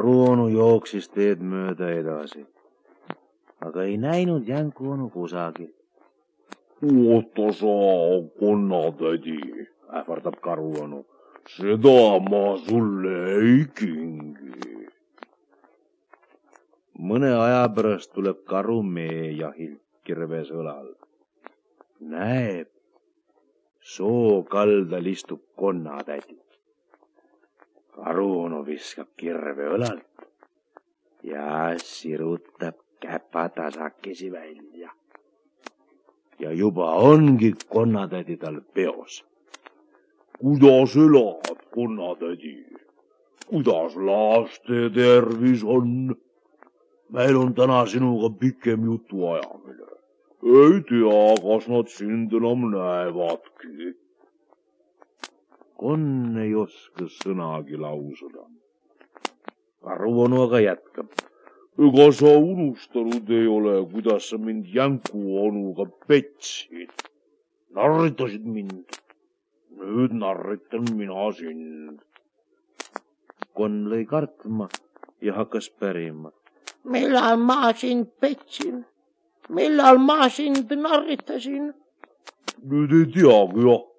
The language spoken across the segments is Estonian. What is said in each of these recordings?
karuonu jooksis teed mööda edasi, aga ei näinud jänkuonu kusagil. oota sa, konnatädi, ähvardab karuonu. seda ma sulle ei kingi. mõne aja pärast tuleb karu meejahilt kirves õlal. näeb, soo kaldal istub konnatädi karuonu viskab kirve õlalt ja sirutab käpatasakesi välja. ja juba ongi konnatädi tal peos. kuidas elad, konnatädi? kuidas laste tervis on? meil on täna sinuga pikem jutuajamine. ei tea, kas nad sind enam näevadki konn ei oska sõnagi lausuda. karuonu aga jätkab. ega sa unustanud ei ole, kuidas sa mind jänku onuga petsid? narritasid mind. nüüd narritan mina sind. konn lõi kartma ja hakkas pärima. millal ma sind petsin? millal ma sind narritasin? nüüd ei teagi jah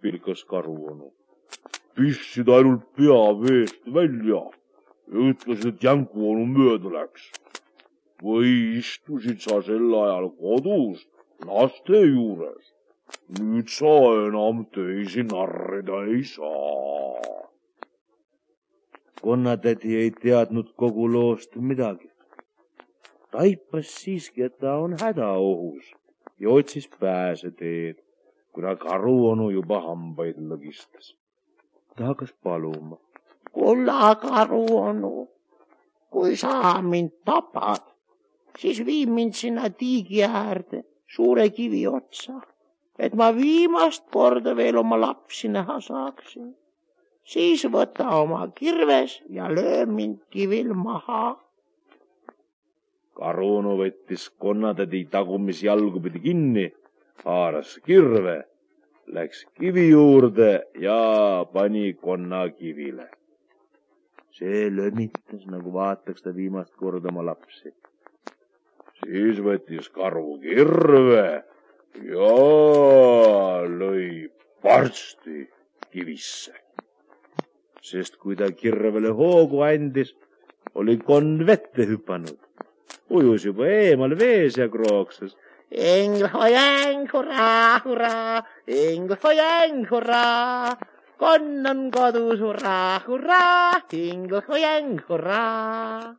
pilkas karuonu. pistsid ainult pea veest välja ja ütlesid, et jänkuonu mööda läks. või istusid sa sel ajal kodus laste juures. nüüd sa enam teisi narrida ei saa. konnatädi ei teadnud kogu loost midagi. taipas siiski, et ta on hädaohus ja otsis pääseteed kuna karuonu juba hambaid lõgistas. ta hakkas paluma. kulla karuonu, kui sa mind tapad, siis vii mind sinna tiigi äärde suure kivi otsa, et ma viimast korda veel oma lapsi näha saaksin. siis võta oma kirves ja löö mind kivil maha. karuonu võttis konnatädi tagumisjalgu pidi kinni haaras kirve, läks kivi juurde ja pani konna kivile. see lömitas, nagu vaataks ta viimast korda oma lapsi. siis võttis karu kirve ja lõi varsti kivisse. sest kui ta kirvele hoogu andis, oli konn vette hüpanud, ujus juba eemal vees ja Engle foi ancora, hurra! Engle foi ancora! Connan godus, hurra, hurra! Engle foi ancora!